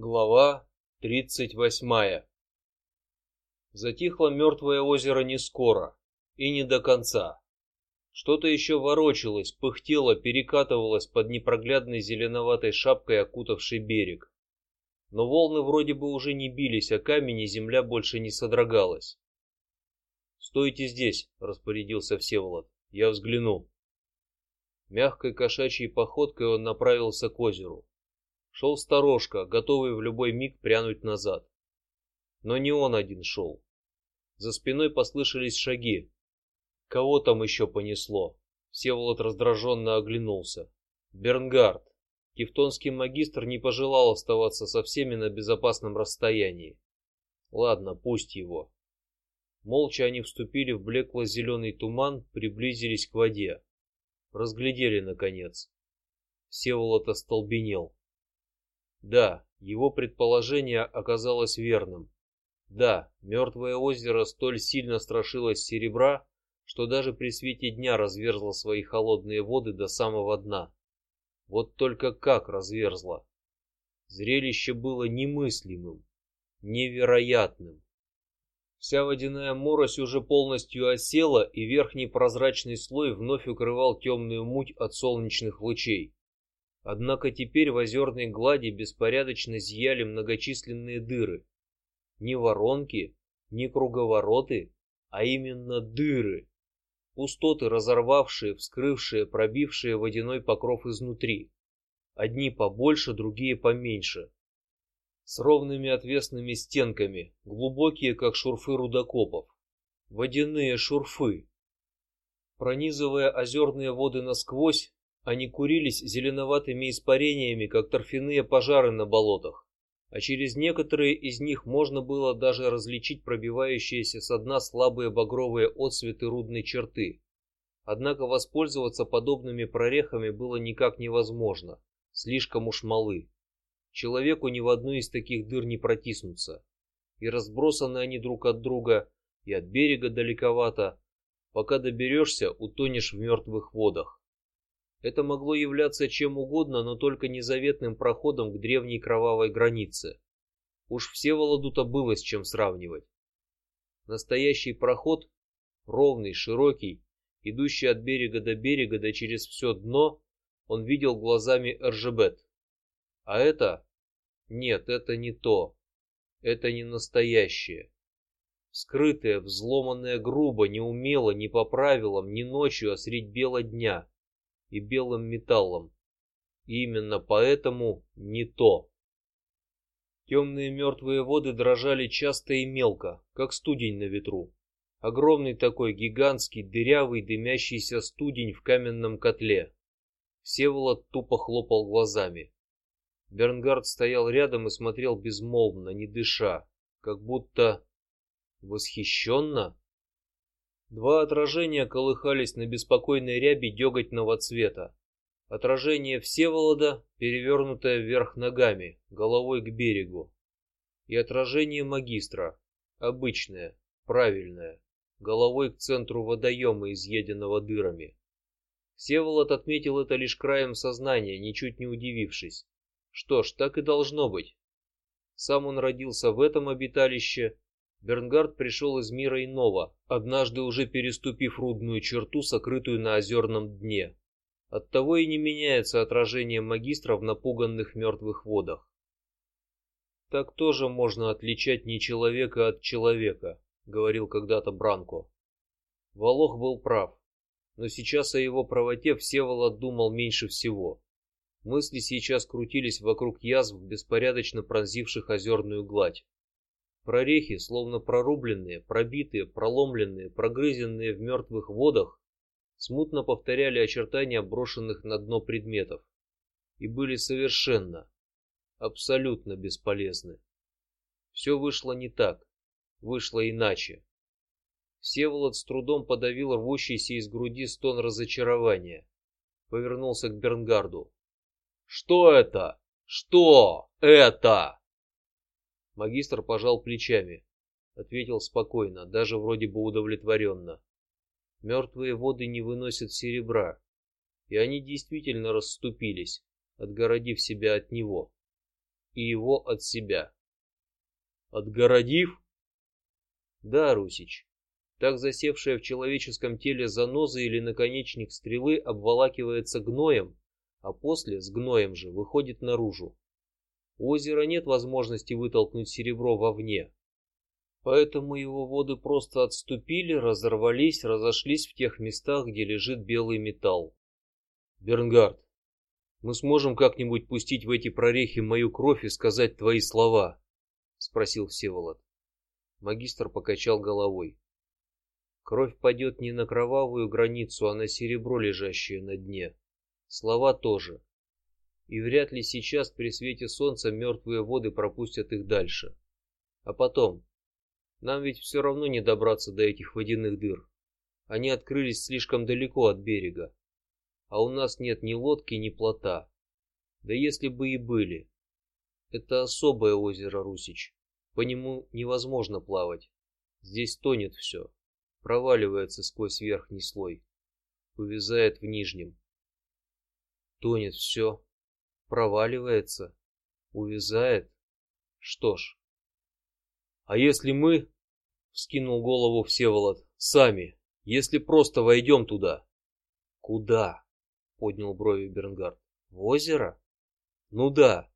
Глава тридцать восьмая. Затихло мертвое озеро не скоро и не до конца. Что-то еще ворочалось, пыхтело, перекатывалось под непроглядной зеленоватой шапкой, окутавшей берег. Но волны вроде бы уже не бились, а камень и земля больше не содрогалась. Стойте здесь, распорядился Всеволод. Я взгляну. Мягкой кошачьей походкой он направился к озеру. Шел сторожка, готовый в любой миг прянуть назад. Но не он один шел. За спиной послышались шаги. Кого там еще понесло? Всеволод раздраженно оглянулся. Бернгард, тевтонский магистр, не пожелал оставаться со всеми на безопасном расстоянии. Ладно, пусть его. Молча они вступили в блекло-зеленый туман, приблизились к воде, разглядели наконец. Всеволод остолбенел. Да, его предположение оказалось верным. Да, мертвое озеро столь сильно страшилось серебра, что даже при свете дня разверзло свои холодные воды до самого дна. Вот только как разверзло! Зрелище было немыслимым, невероятным. Вся водяная морось уже полностью осела, и верхний прозрачный слой вновь укрывал темную муть от солнечных лучей. Однако теперь в озерной глади беспорядочно зияли многочисленные дыры, не воронки, не круговороты, а именно дыры, пустоты, разорвавшие, вскрывшие, пробившие водяной покров изнутри. Одни побольше, другие поменьше, с ровными отвесными стенками, глубокие, как шурфы рудокопов, водяные шурфы. Пронизывая озерные воды насквозь, они курились зеленоватыми испарениями, как торфяные пожары на болотах а через некоторые из них можно было даже различить пробивающиеся со дна слабые багровые отсветы рудной черты. Однако воспользоваться подобными прорехами было никак невозможно, слишком уж малы. Человеку ни в одну из таких дыр не протиснуться, и разбросаны они друг от друга, и от берега далековато. Пока доберешься, утонешь в мертвых водах. Это могло являться чем угодно, но только не заветным проходом к древней кровавой границе. Уж все Володу-то было с чем сравнивать. Настоящий проход, ровный, широкий, идущий от берега до берега, да через все дно, он видел глазами Эржебет. А это, нет, это не то, это не настоящее. Скрытое, взломанное грубо, неумело, не по правилам, не ночью, а средь бела дня и белым металлом. И именно поэтому не то. Темные мертвые воды дрожали часто и мелко, как студень на ветру. Огромный такой гигантский дырявый дымящийся студень в каменном котле. Всеволод тупо хлопал глазами. Бернгард стоял рядом и смотрел безмолвно, не дыша, как будто восхищенно. Два отражения колыхались на беспокойной ряби деготного цвета. Отражение Всеволода, перевернутое вверх ногами, головой к берегу, и отражение магистра, обычное, правильное, головой к центру водоема, изъеденного дырами. Всеволод отметил это лишь краем сознания, ничуть не удивившись. Что ж, так и должно быть. Сам он родился в этом обиталище Бернгард пришел из мира иного, однажды уже переступив рудную черту, сокрытую на озерном дне. Оттого и не меняется отражение магистра в напуганных мертвых водах. Так тоже можно отличать не человека от человека, говорил когда-то Бранко. Волох был прав, но сейчас о его правоте Всеволод думал меньше всего. Мысли сейчас крутились вокруг язв, беспорядочно пронзивших озерную гладь. Прорехи, словно прорубленные, пробитые, проломленные, прогрызенные в мертвых водах, смутно повторяли очертания брошенных на дно предметов и были совершенно, абсолютно бесполезны. Все вышло не так, вышло иначе. Всеволод с трудом подавил рвущийся из груди стон разочарования, повернулся к Бернгарду. Что это? Что это? Магистр пожал плечами, ответил спокойно, даже вроде бы удовлетворенно. Мертвые воды не выносят серебра, и они действительно расступились, отгородив себя от него. и его от себя. Отгородив? Да, Русич. Так засевшая в человеческом теле заноза или наконечник стрелы обволакивается гноем, а после с гноем же выходит наружу. Озера нет возможности вытолкнуть серебро вовне, поэтому его воды просто отступили, разорвались, разошлись в тех местах, где лежит белый металл. Бернгард, мы сможем как-нибудь пустить в эти прорехи мою кровь и сказать твои слова? – спросил Всеволод. Магистр покачал головой. Кровь падет не на кровавую границу, а на серебро, лежащее на дне. Слова тоже. И вряд ли сейчас при свете солнца мертвые воды пропустят их дальше. А потом, нам ведь все равно не добраться до этих водяных дыр. Они открылись слишком далеко от берега а у нас нет ни лодки, ни плота. Да если бы и были, это особое озеро Русич, по нему невозможно плавать. Здесь тонет все, проваливается сквозь верхний слой, увязает в нижнем. Тонет все, проваливается, увязает. Что ж, а если мы, вскинул голову Всеволод, сами, если просто войдем туда, куда? поднял брови Бернгард. В озеро? Ну да.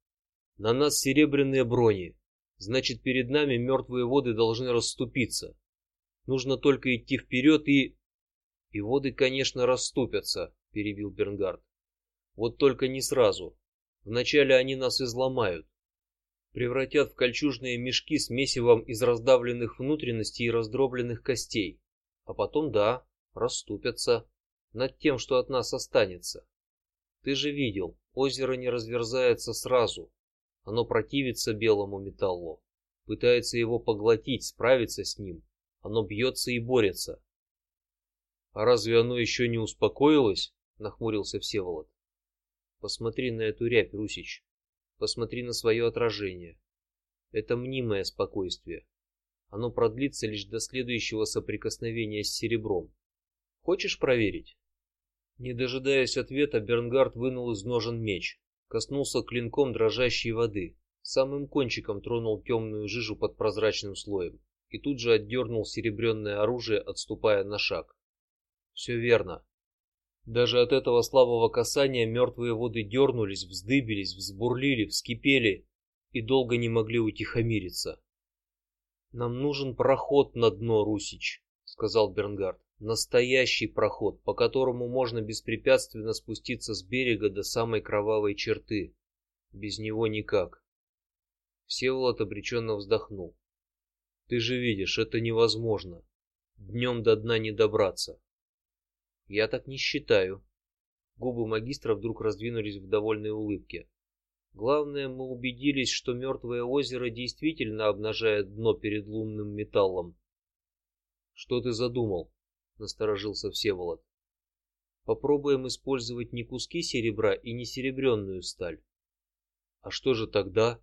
На нас серебряные брони. Значит, перед нами мертвые воды должны расступиться. Нужно только идти вперед и и воды, конечно, расступятся, перебил Бернгард. Вот только не сразу. Вначале они нас изломают, превратят в кольчужные мешки с месивом из раздавленных внутренностей и раздробленных костей, а потом да, расступятся над тем, что от нас останется. Ты же видел, озеро не разверзается сразу, оно противится белому металлу, пытается его поглотить, справиться с ним, оно бьется и борется. А разве оно еще не успокоилось? Нахмурился Всеволод. Посмотри на эту рябь, Русич, посмотри на свое отражение. Это мнимое спокойствие. Оно продлится лишь до следующего соприкосновения с серебром. Хочешь проверить? Не дожидаясь ответа, Бернгард вынул из ножен меч, коснулся клинком дрожащей воды, самым кончиком тронул темную жижу под прозрачным слоем и тут же отдернул серебряное оружие, отступая на шаг. Все верно. Даже от этого слабого касания мертвые воды дернулись, вздыбились, взбурлили, вскипели и долго не могли утихомириться. Нам нужен проход на дно, Русич, сказал Бернгард настоящий проход, по которому можно беспрепятственно спуститься с берега до самой кровавой черты. Без него никак. Всеволод обреченно вздохнул. Ты же видишь, это невозможно. Днем до дна не добраться. Я так не считаю. Губы магистра вдруг раздвинулись в довольной улыбке. Главное, мы убедились, что мертвое озеро действительно обнажает дно перед лунным металлом. Что ты задумал? насторожился Всеволод. Попробуем использовать не куски серебра и не серебряную сталь. А что же тогда?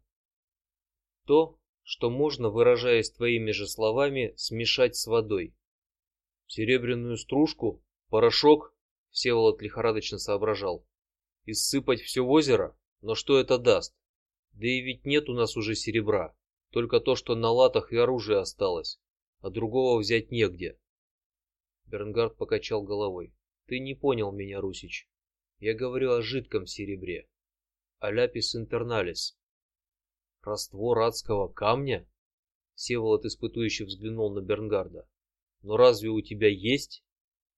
То, что можно, выражаясь твоими же словами, смешать с водой. Серебряную стружку, порошок, Всеволод лихорадочно соображал. И сыпать все в озеро, но что это даст? Да и ведь нет у нас уже серебра, только то, что на латах и оружие осталось, а другого взять негде. Бернгард покачал головой. Ты не понял меня, Русич. Я говорю о жидком серебре, о ляпис интерналис. Раствор адского камня? Севолод испытующе взглянул на Бернгарда. Но разве у тебя есть?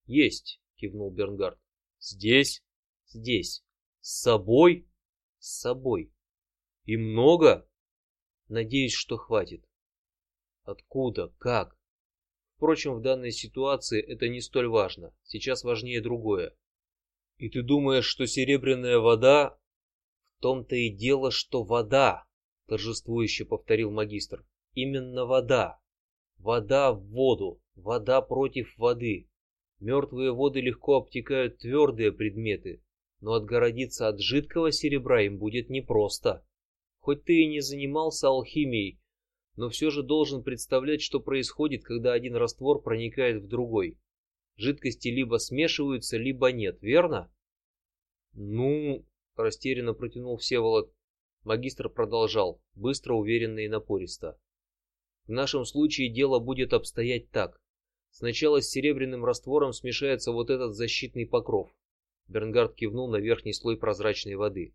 Есть, кивнул Бернгард. Здесь, здесь, с собой, с собой. И много? Надеюсь, что хватит. Откуда? Как? Впрочем, в данной ситуации это не столь важно. Сейчас важнее другое. И ты думаешь, что серебряная вода? В том-то и дело, что вода, торжествующе повторил магистр. Именно вода. Вода в воду, вода против воды. Мертвые воды легко обтекают твердые предметы, но отгородиться от жидкого серебра им будет непросто. Хоть ты и не занимался алхимией, но все же должен представлять, что происходит, когда один раствор проникает в другой. Жидкости либо смешиваются, либо нет, верно? Ну, растерянно протянул Всеволод. Магистр продолжал, быстро, уверенно и напористо. В нашем случае дело будет обстоять так: сначала с серебряным раствором смешается вот этот защитный покров. Бернгард кивнул на верхний слой прозрачной воды.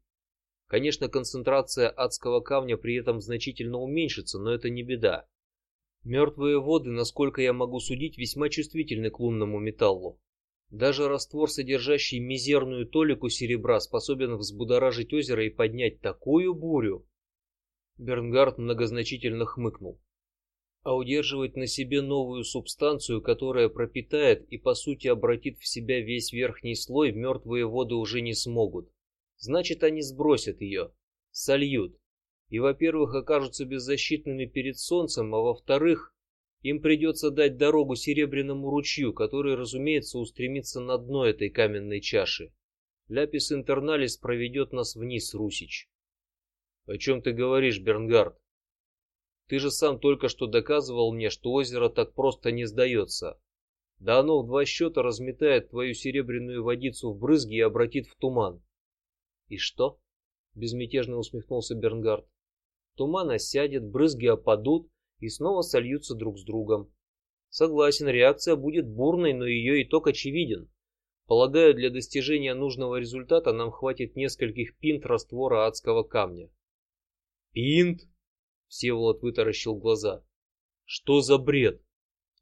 Конечно, концентрация адского камня при этом значительно уменьшится, но это не беда. Мертвые воды, насколько я могу судить, весьма чувствительны к лунному металлу. Даже раствор, содержащий мизерную толику серебра, способен взбудоражить озеро и поднять такую бурю. Бернгард многозначительно хмыкнул. А удерживать на себе новую субстанцию, которая пропитает и по сути обратит в себя весь верхний слой, мертвые воды уже не смогут. Значит, они сбросят ее, сольют и, во-первых, окажутся беззащитными перед солнцем, а во-вторых, им придется дать дорогу серебряному ручью, который, разумеется, устремится на дно этой каменной чаши. Ляпис интерналис проведет нас вниз, Русич. О чем ты говоришь, Бернгард? Ты же сам только что доказывал мне, что озеро так просто не сдается. Да оно в два счета разметает твою серебряную водицу в брызги и обратит в туман. И что? Безмятежно усмехнулся Бернгард. Туман осядет, брызги опадут и снова сольются друг с другом. Согласен, реакция будет бурной, но ее итог очевиден. Полагаю, для достижения нужного результата нам хватит нескольких пинт раствора адского камня. Пинт? Всеволод вытаращил глаза. Что за бред?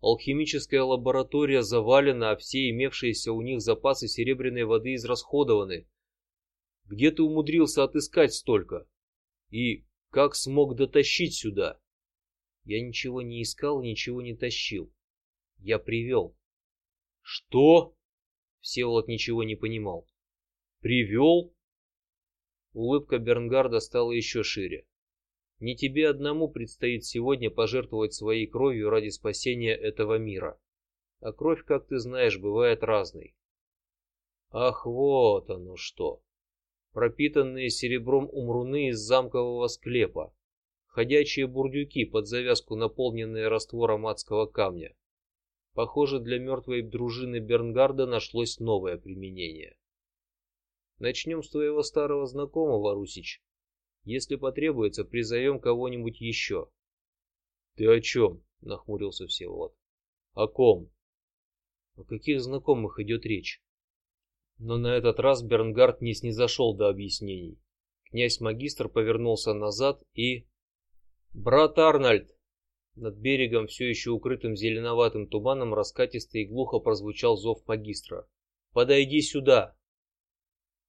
Алхимическая лаборатория завалена, а все имевшиеся у них запасы серебряной воды израсходованы. Где ты умудрился отыскать столько? И как смог дотащить сюда? Я ничего не искал, ничего не тащил. Я привел. Что? Всеволод ничего не понимал. Привел? Улыбка Бернгарда стала еще шире. Не тебе одному предстоит сегодня пожертвовать своей кровью ради спасения этого мира. А кровь, как ты знаешь, бывает разной. Ах, вот оно что! пропитанные серебром умруны из замкового склепа, ходячие бурдюки под завязку, наполненные раствором адского камня. Похоже, для мертвой дружины Бернгарда нашлось новое применение. Начнем с твоего старого знакомого, Русич. Если потребуется, призовем кого-нибудь еще. Ты о чем? Нахмурился Всеволод. О ком? О каких знакомых идет речь? Но на этот раз Бернгард не снизошел до объяснений. Князь-магистр повернулся назад и... Брат Арнольд! Над берегом, все еще укрытым зеленоватым туманом, раскатисто и глухо прозвучал зов магистра. Подойди сюда.